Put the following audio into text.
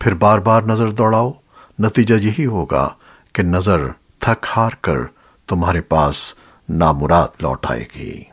پھر بار بار نظر دوڑاؤ۔ نتیجہ یہی ہوگا کہ نظر تھک ہار کر تمہارے پاس نامراد لوٹ آئے گی۔